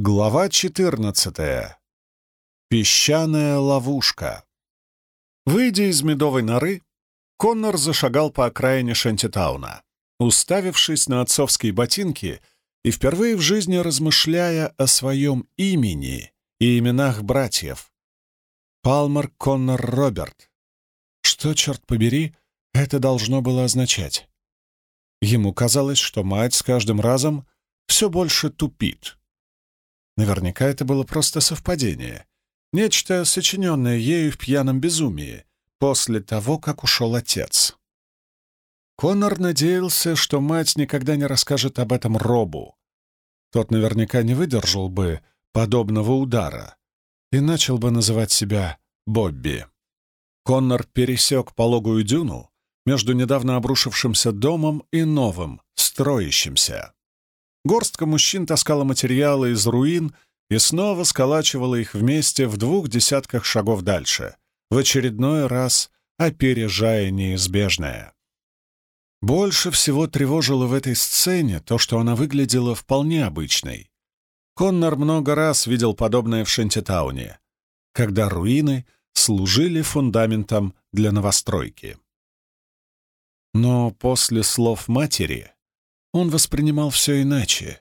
Глава 14. Песчаная ловушка. Выйдя из медовой норы, Коннор зашагал по окраине Шантитауна, уставившись на отцовские ботинки и впервые в жизни размышляя о своем имени и именах братьев. Палмер Коннор Роберт. Что, черт побери, это должно было означать? Ему казалось, что мать с каждым разом все больше тупит — Наверняка это было просто совпадение. Нечто, сочиненное ею в пьяном безумии, после того, как ушел отец. Конор надеялся, что мать никогда не расскажет об этом Робу. Тот наверняка не выдержал бы подобного удара и начал бы называть себя Бобби. Коннор пересек пологую дюну между недавно обрушившимся домом и новым, строящимся. Горстка мужчин таскала материалы из руин и снова сколачивала их вместе в двух десятках шагов дальше, в очередной раз опережая неизбежное. Больше всего тревожило в этой сцене то, что она выглядела вполне обычной. Коннор много раз видел подобное в Шентитауне, когда руины служили фундаментом для новостройки. Но после слов матери он воспринимал все иначе,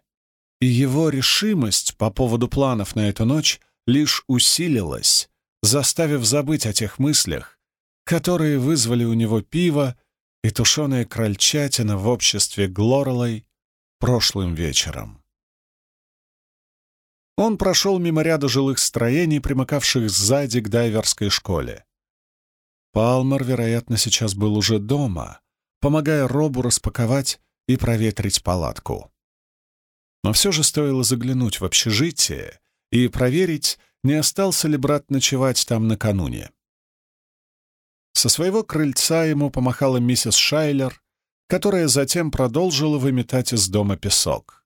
и его решимость по поводу планов на эту ночь лишь усилилась, заставив забыть о тех мыслях, которые вызвали у него пиво и тушеная крольчатина в обществе Глорелой прошлым вечером. Он прошел мимо ряда жилых строений, примыкавших сзади к дайверской школе. Палмер, вероятно, сейчас был уже дома, помогая Робу распаковать и проветрить палатку. Но все же стоило заглянуть в общежитие и проверить, не остался ли брат ночевать там накануне. Со своего крыльца ему помахала миссис Шайлер, которая затем продолжила выметать из дома песок.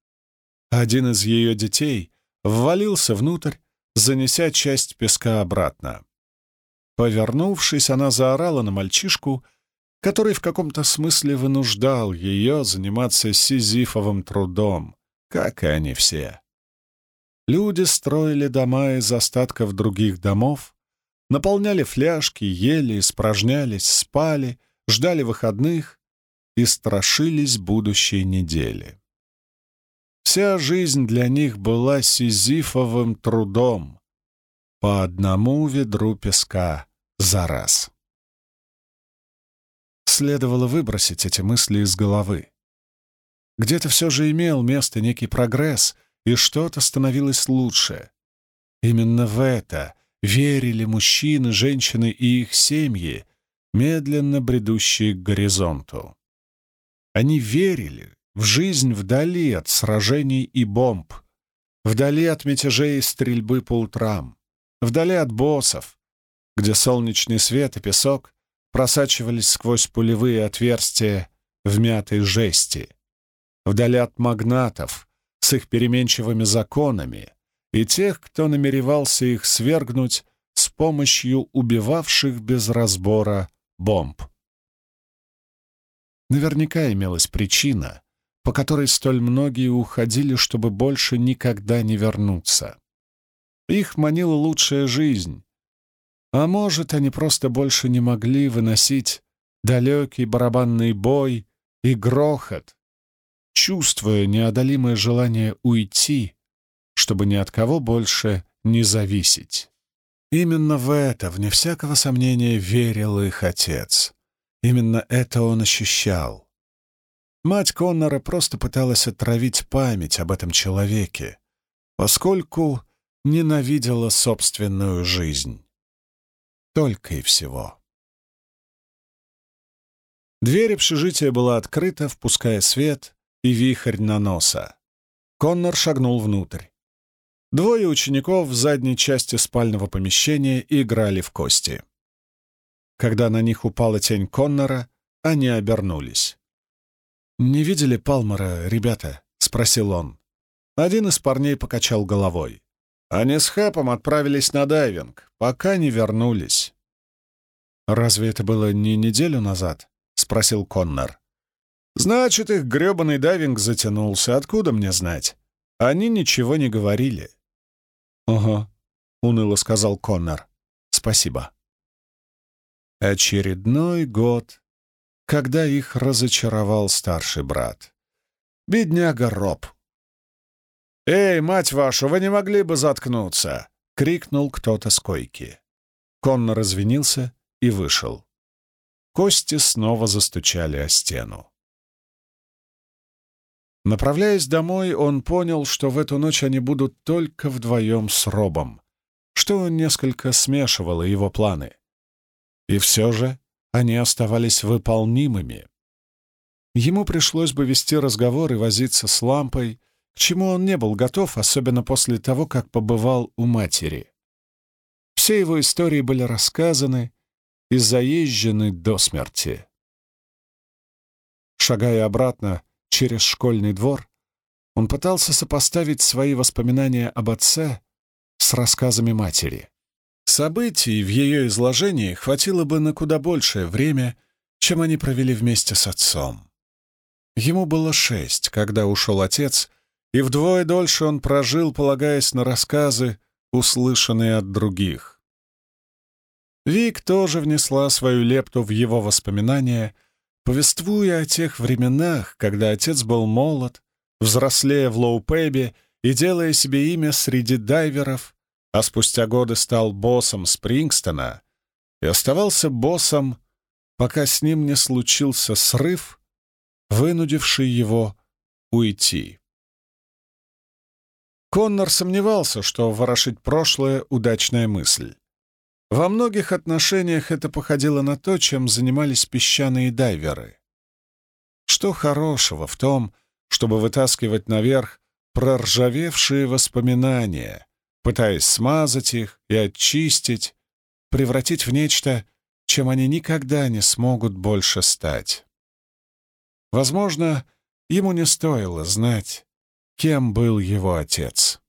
Один из ее детей ввалился внутрь, занеся часть песка обратно. Повернувшись, она заорала на мальчишку, который в каком-то смысле вынуждал ее заниматься сизифовым трудом, как и они все. Люди строили дома из остатков других домов, наполняли фляжки, ели, испражнялись, спали, ждали выходных и страшились будущей недели. Вся жизнь для них была сизифовым трудом, по одному ведру песка за раз следовало выбросить эти мысли из головы. Где-то все же имел место некий прогресс, и что-то становилось лучше. Именно в это верили мужчины, женщины и их семьи, медленно бредущие к горизонту. Они верили в жизнь вдали от сражений и бомб, вдали от мятежей и стрельбы по утрам, вдали от боссов, где солнечный свет и песок просачивались сквозь пулевые отверстия в мятой жести, вдали от магнатов с их переменчивыми законами и тех, кто намеревался их свергнуть с помощью убивавших без разбора бомб. Наверняка имелась причина, по которой столь многие уходили, чтобы больше никогда не вернуться. Их манила лучшая жизнь, а может, они просто больше не могли выносить далекий барабанный бой и грохот, чувствуя неодолимое желание уйти, чтобы ни от кого больше не зависеть. Именно в это, вне всякого сомнения, верил их отец. Именно это он ощущал. Мать Коннора просто пыталась отравить память об этом человеке, поскольку ненавидела собственную жизнь. Только и всего. Дверь общежития была открыта, впуская свет и вихрь на носа. Коннор шагнул внутрь. Двое учеников в задней части спального помещения играли в кости. Когда на них упала тень Коннора, они обернулись. «Не видели Палмера, ребята?» — спросил он. Один из парней покачал головой. Они с Хэпом отправились на дайвинг, пока не вернулись. «Разве это было не неделю назад?» — спросил Коннор. «Значит, их грёбаный дайвинг затянулся. Откуда мне знать? Они ничего не говорили. «Ага», — уныло сказал Коннор. «Спасибо». Очередной год, когда их разочаровал старший брат. Бедняга Роб. «Эй, мать вашу, вы не могли бы заткнуться!» — крикнул кто-то с койки. Коннор извинился и вышел. Кости снова застучали о стену. Направляясь домой, он понял, что в эту ночь они будут только вдвоем с Робом, что несколько смешивало его планы. И все же они оставались выполнимыми. Ему пришлось бы вести разговор и возиться с лампой, к чему он не был готов, особенно после того, как побывал у матери. Все его истории были рассказаны и заезжены до смерти. Шагая обратно через школьный двор, он пытался сопоставить свои воспоминания об отце с рассказами матери. Событий в ее изложении хватило бы на куда большее время, чем они провели вместе с отцом. Ему было шесть, когда ушел отец, и вдвое дольше он прожил, полагаясь на рассказы, услышанные от других. Вик тоже внесла свою лепту в его воспоминания, повествуя о тех временах, когда отец был молод, взрослея в Лоу-Пэбе и делая себе имя среди дайверов, а спустя годы стал боссом Спрингстона и оставался боссом, пока с ним не случился срыв, вынудивший его уйти. Коннор сомневался, что ворошить прошлое — удачная мысль. Во многих отношениях это походило на то, чем занимались песчаные дайверы. Что хорошего в том, чтобы вытаскивать наверх проржавевшие воспоминания, пытаясь смазать их и очистить, превратить в нечто, чем они никогда не смогут больше стать. Возможно, ему не стоило знать, кем был его отец.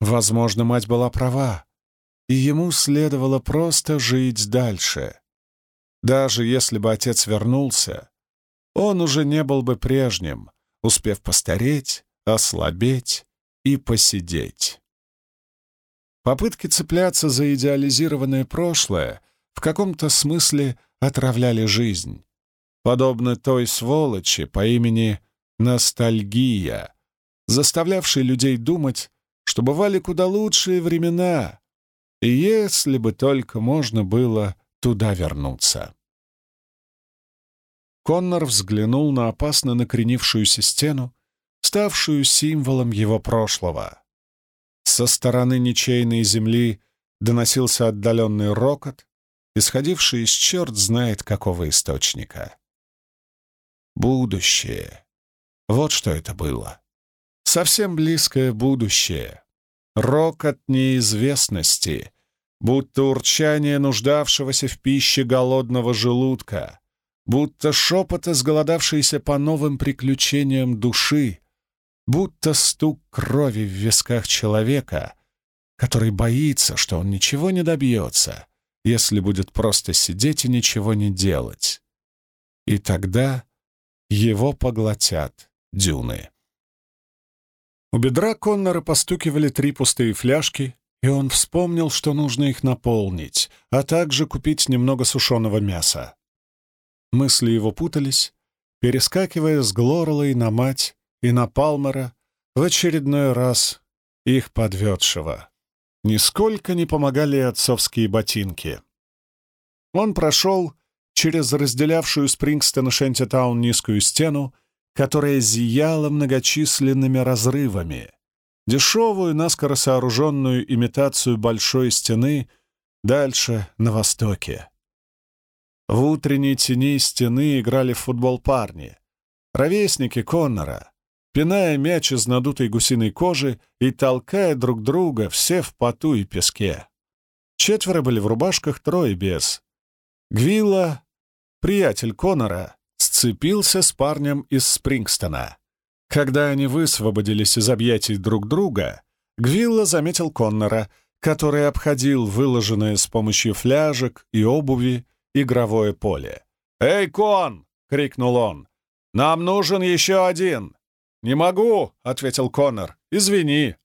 Возможно, мать была права, и ему следовало просто жить дальше. Даже если бы отец вернулся, он уже не был бы прежним, успев постареть, ослабеть и посидеть. Попытки цепляться за идеализированное прошлое в каком-то смысле отравляли жизнь, подобно той сволочи по имени Ностальгия, заставлявшей людей думать, что бывали куда лучшие времена, и если бы только можно было туда вернуться. Коннор взглянул на опасно накренившуюся стену, ставшую символом его прошлого. Со стороны ничейной земли доносился отдаленный рокот, исходивший из черт знает какого источника. Будущее. Вот что это было. Совсем близкое будущее. Рокот неизвестности, будто урчание нуждавшегося в пище голодного желудка, будто шепот изголодавшейся по новым приключениям души, будто стук крови в висках человека, который боится, что он ничего не добьется, если будет просто сидеть и ничего не делать. И тогда его поглотят дюны. У бедра Коннора постукивали три пустые фляжки, и он вспомнил, что нужно их наполнить, а также купить немного сушеного мяса. Мысли его путались, перескакивая с Глорлой на мать и на Палмера, в очередной раз их подведшего. Нисколько не помогали отцовские ботинки. Он прошел через разделявшую Спрингстон и Шентитаун низкую стену, которая зияла многочисленными разрывами, дешевую, наскоро сооруженную имитацию большой стены дальше, на востоке. В утренней тени стены играли в футбол парни, ровесники Коннора, пиная мяч из надутой гусиной кожи и толкая друг друга, все в поту и песке. Четверо были в рубашках, трое без. Гвилла, приятель Конора, сцепился с парнем из Спрингстона. Когда они высвободились из объятий друг друга, Гвилла заметил Коннора, который обходил выложенное с помощью фляжек и обуви игровое поле. «Эй, Кон!» — крикнул он. «Нам нужен еще один!» «Не могу», — ответил Коннор. «Извини».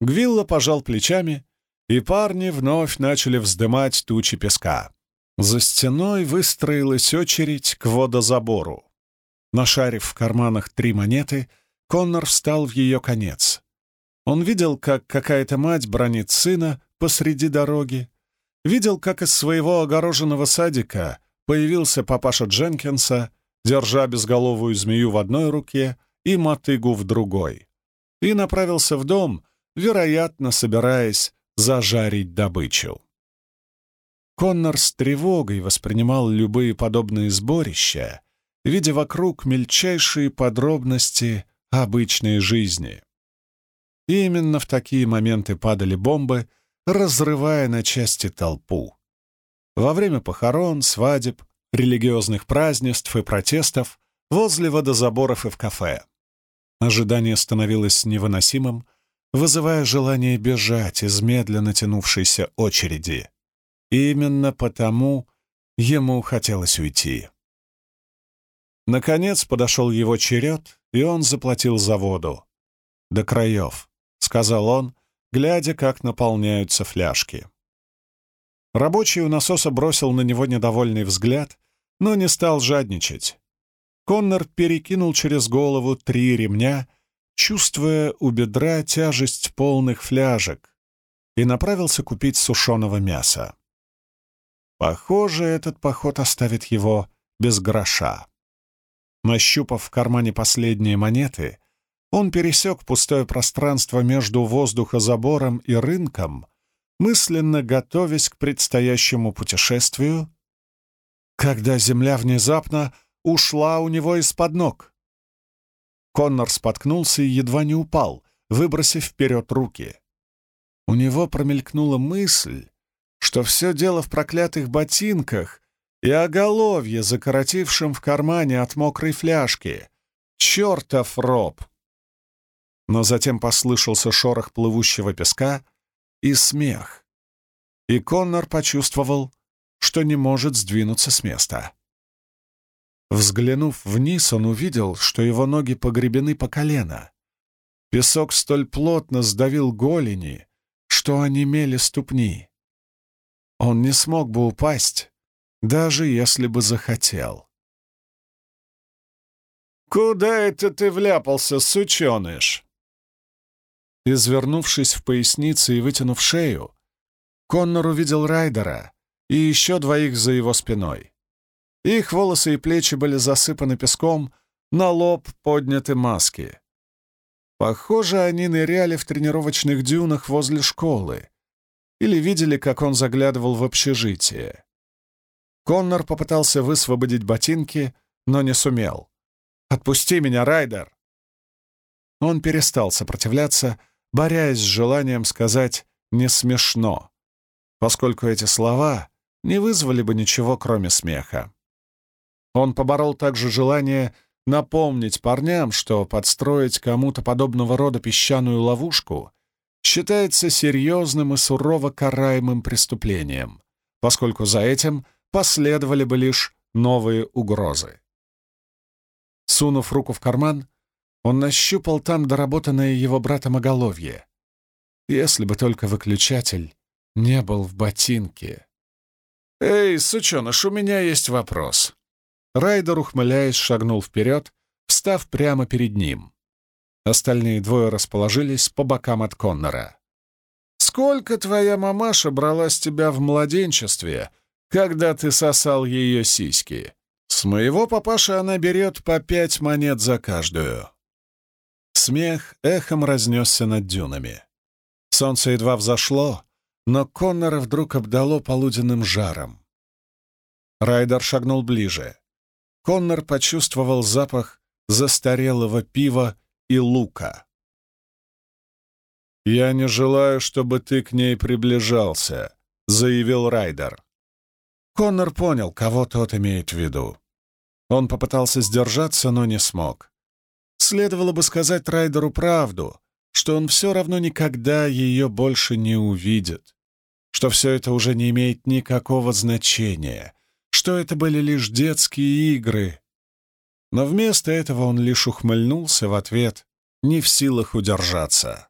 Гвилла пожал плечами, и парни вновь начали вздымать тучи песка. За стеной выстроилась очередь к водозабору. Нашарив в карманах три монеты, Коннор встал в ее конец. Он видел, как какая-то мать бронит сына посреди дороги, видел, как из своего огороженного садика появился папаша Дженкинса, держа безголовую змею в одной руке и мотыгу в другой, и направился в дом, вероятно, собираясь зажарить добычу. Коннор с тревогой воспринимал любые подобные сборища, видя вокруг мельчайшие подробности обычной жизни. И именно в такие моменты падали бомбы, разрывая на части толпу. Во время похорон, свадеб, религиозных празднеств и протестов, возле водозаборов и в кафе. Ожидание становилось невыносимым, вызывая желание бежать из медленно тянувшейся очереди. Именно потому ему хотелось уйти. Наконец подошел его черед, и он заплатил за воду. «До краев», — сказал он, глядя, как наполняются фляжки. Рабочий у насоса бросил на него недовольный взгляд, но не стал жадничать. Коннор перекинул через голову три ремня, чувствуя у бедра тяжесть полных фляжек, и направился купить сушеного мяса. Похоже, этот поход оставит его без гроша. Нащупав в кармане последние монеты, он пересек пустое пространство между воздухозабором и рынком, мысленно готовясь к предстоящему путешествию, когда земля внезапно ушла у него из-под ног. Коннор споткнулся и едва не упал, выбросив вперед руки. У него промелькнула мысль, что все дело в проклятых ботинках и оголовье, закоротившем в кармане от мокрой фляжки. Чертов роб! Но затем послышался шорох плывущего песка и смех. И Коннор почувствовал, что не может сдвинуться с места. Взглянув вниз, он увидел, что его ноги погребены по колено. Песок столь плотно сдавил голени, что онемели ступни. Он не смог бы упасть, даже если бы захотел. «Куда это ты вляпался, сученыш?» Извернувшись в пояснице и вытянув шею, Коннор увидел Райдера и еще двоих за его спиной. Их волосы и плечи были засыпаны песком, на лоб подняты маски. Похоже, они ныряли в тренировочных дюнах возле школы или видели, как он заглядывал в общежитие. Коннор попытался высвободить ботинки, но не сумел. «Отпусти меня, Райдер!» Он перестал сопротивляться, борясь с желанием сказать «не смешно», поскольку эти слова не вызвали бы ничего, кроме смеха. Он поборол также желание напомнить парням, что подстроить кому-то подобного рода песчаную ловушку считается серьезным и сурово караемым преступлением, поскольку за этим последовали бы лишь новые угрозы. Сунув руку в карман, он нащупал там доработанное его братом оголовье. Если бы только выключатель не был в ботинке. «Эй, сученыш, у меня есть вопрос». Райдер, ухмыляясь, шагнул вперед, встав прямо перед ним. Остальные двое расположились по бокам от Коннора. «Сколько твоя мамаша брала с тебя в младенчестве, когда ты сосал ее сиськи? С моего папаши она берет по пять монет за каждую». Смех эхом разнесся над дюнами. Солнце едва взошло, но Коннора вдруг обдало полуденным жаром. Райдер шагнул ближе. Коннор почувствовал запах застарелого пива и лука. «Я не желаю, чтобы ты к ней приближался», — заявил Райдер. Коннор понял, кого тот имеет в виду. Он попытался сдержаться, но не смог. Следовало бы сказать Райдеру правду, что он все равно никогда ее больше не увидит, что все это уже не имеет никакого значения, что это были лишь детские игры, но вместо этого он лишь ухмыльнулся в ответ, не в силах удержаться.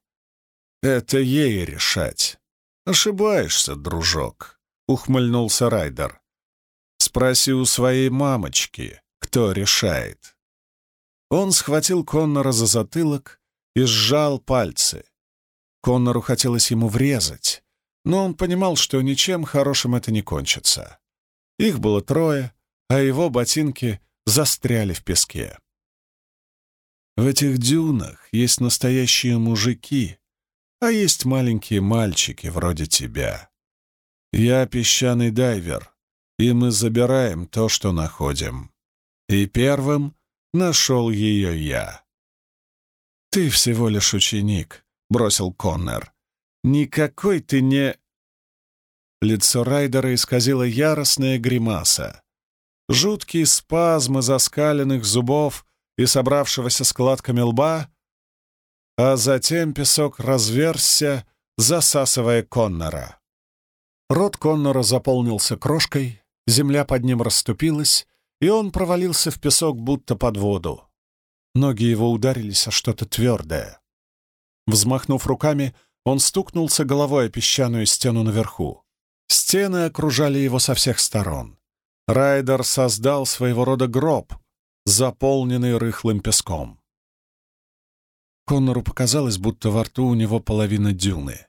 Это ей решать. Ошибаешься, дружок, — ухмыльнулся Райдер. Спроси у своей мамочки, кто решает. Он схватил Коннора за затылок и сжал пальцы. Коннору хотелось ему врезать, но он понимал, что ничем хорошим это не кончится. Их было трое, а его ботинки застряли в песке. В этих дюнах есть настоящие мужики, а есть маленькие мальчики вроде тебя. Я песчаный дайвер, и мы забираем то, что находим. И первым нашел ее я. «Ты всего лишь ученик», — бросил Коннор. «Никакой ты не...» Лицо Райдера исказило яростная гримаса. Жуткие спазмы заскаленных зубов и собравшегося складками лба, а затем песок разверзся, засасывая Коннора. Рот Коннора заполнился крошкой, земля под ним расступилась, и он провалился в песок, будто под воду. Ноги его ударились о что-то твердое. Взмахнув руками, он стукнулся головой о песчаную стену наверху. Стены окружали его со всех сторон. Райдер создал своего рода гроб, заполненный рыхлым песком. Коннору показалось, будто во рту у него половина дюны.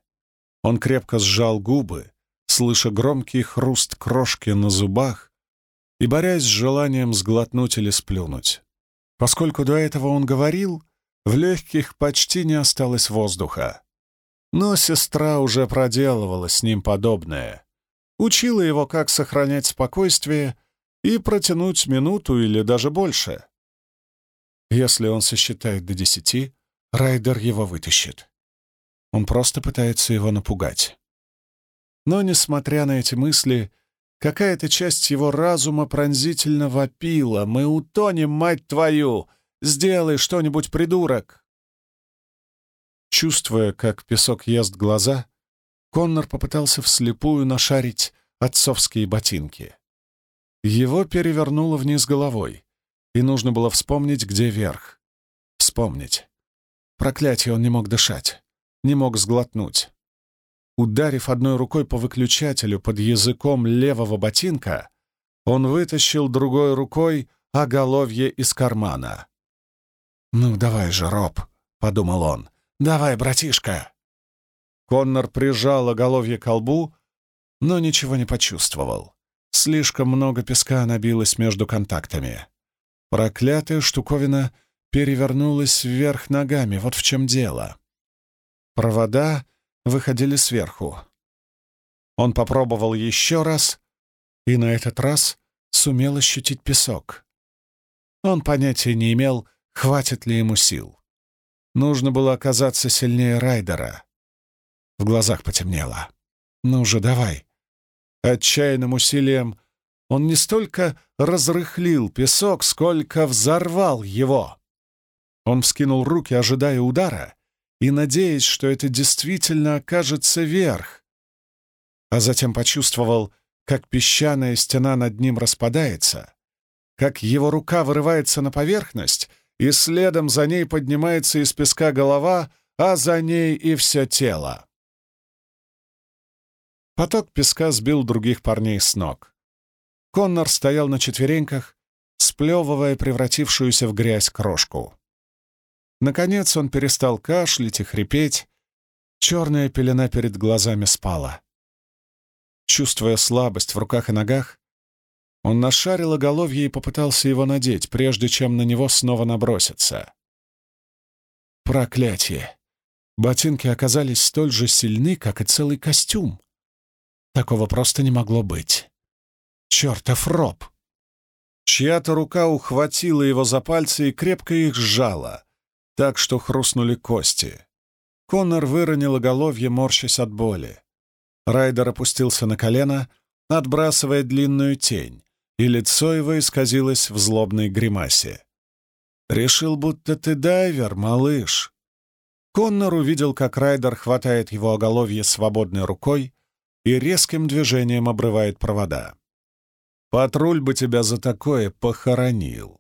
Он крепко сжал губы, слыша громкий хруст крошки на зубах и борясь с желанием сглотнуть или сплюнуть. Поскольку до этого он говорил, в легких почти не осталось воздуха. Но сестра уже проделывала с ним подобное. Учила его, как сохранять спокойствие и протянуть минуту или даже больше. Если он сосчитает до десяти, Райдер его вытащит. Он просто пытается его напугать. Но, несмотря на эти мысли, какая-то часть его разума пронзительно вопила. «Мы утонем, мать твою! Сделай что-нибудь, придурок!» Чувствуя, как песок ест глаза, Коннор попытался вслепую нашарить отцовские ботинки. Его перевернуло вниз головой, и нужно было вспомнить, где верх. Вспомнить. Проклятие, он не мог дышать, не мог сглотнуть. Ударив одной рукой по выключателю под языком левого ботинка, он вытащил другой рукой оголовье из кармана. «Ну, давай же, Роб», — подумал он, — «давай, братишка». Коннор прижал оголовье к колбу, но ничего не почувствовал. Слишком много песка набилось между контактами. Проклятая штуковина перевернулась вверх ногами, вот в чем дело. Провода выходили сверху. Он попробовал еще раз, и на этот раз сумел ощутить песок. Он понятия не имел, хватит ли ему сил. Нужно было оказаться сильнее Райдера. В глазах потемнело. «Ну же, давай!» Отчаянным усилием он не столько разрыхлил песок, сколько взорвал его. Он вскинул руки, ожидая удара, и надеясь, что это действительно окажется верх. А затем почувствовал, как песчаная стена над ним распадается, как его рука вырывается на поверхность, и следом за ней поднимается из песка голова, а за ней и все тело. Поток песка сбил других парней с ног. Коннор стоял на четвереньках, сплевывая превратившуюся в грязь крошку. Наконец он перестал кашлять и хрипеть. Черная пелена перед глазами спала. Чувствуя слабость в руках и ногах, он нашарил оголовье и попытался его надеть, прежде чем на него снова наброситься. Проклятие! Ботинки оказались столь же сильны, как и целый костюм. Такого просто не могло быть. Чертов роб! Чья-то рука ухватила его за пальцы и крепко их сжала так что хрустнули кости. Коннор выронил оголовье, морщась от боли. Райдер опустился на колено, отбрасывая длинную тень, и лицо его исказилось в злобной гримасе. «Решил, будто ты дайвер, малыш!» Коннор увидел, как Райдер хватает его оголовье свободной рукой и резким движением обрывает провода. «Патруль бы тебя за такое похоронил!»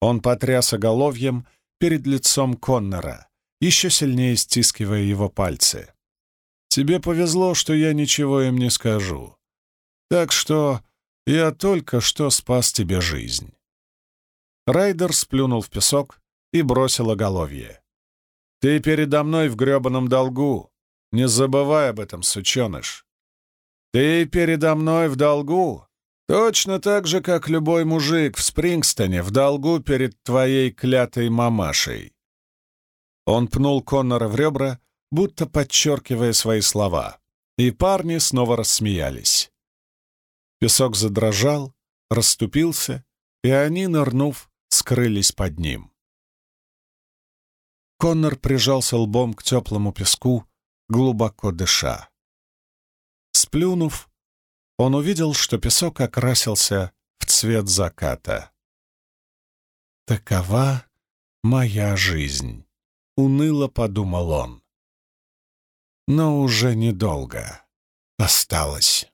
Он потряс оголовьем, перед лицом Коннора, еще сильнее стискивая его пальцы. «Тебе повезло, что я ничего им не скажу. Так что я только что спас тебе жизнь». Райдер сплюнул в песок и бросил оголовье. «Ты передо мной в гребаном долгу. Не забывай об этом, сученыш. Ты передо мной в долгу, точно так же, как любой мужик в Спрингстоне в долгу перед твоей клятой мамашей». Он пнул Коннора в ребра, будто подчеркивая свои слова, и парни снова рассмеялись. Песок задрожал, расступился, и они, нырнув, скрылись под ним. Коннор прижался лбом к теплому песку, глубоко дыша. Сплюнув, он увидел, что песок окрасился в цвет заката. «Такова моя жизнь», — уныло подумал он. «Но уже недолго осталось».